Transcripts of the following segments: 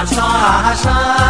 那川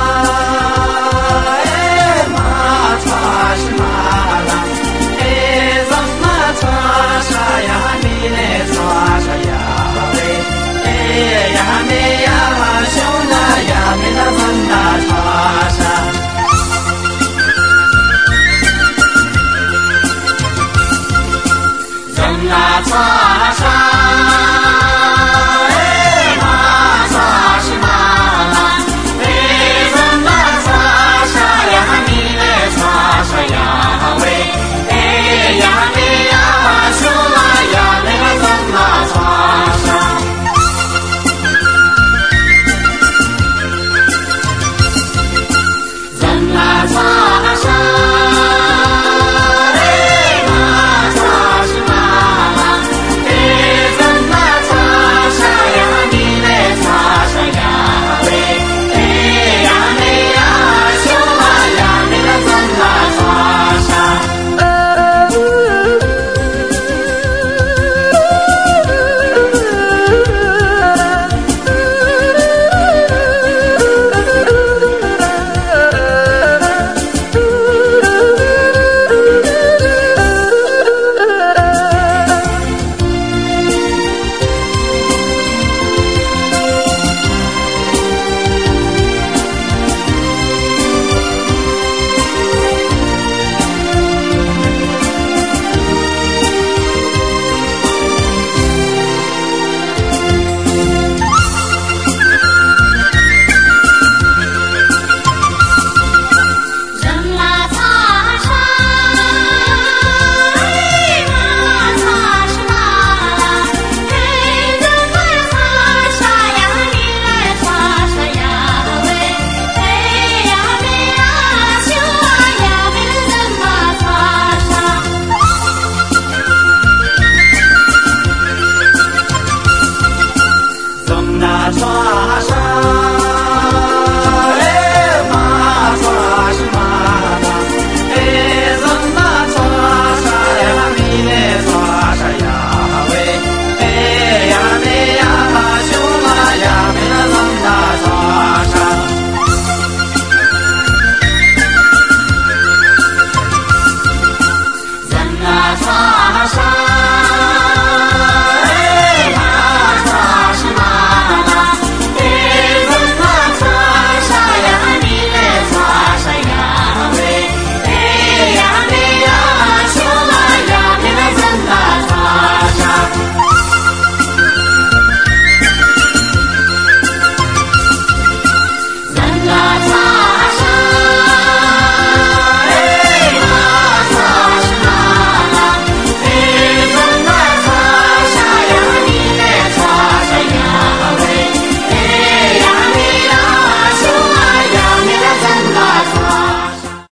time.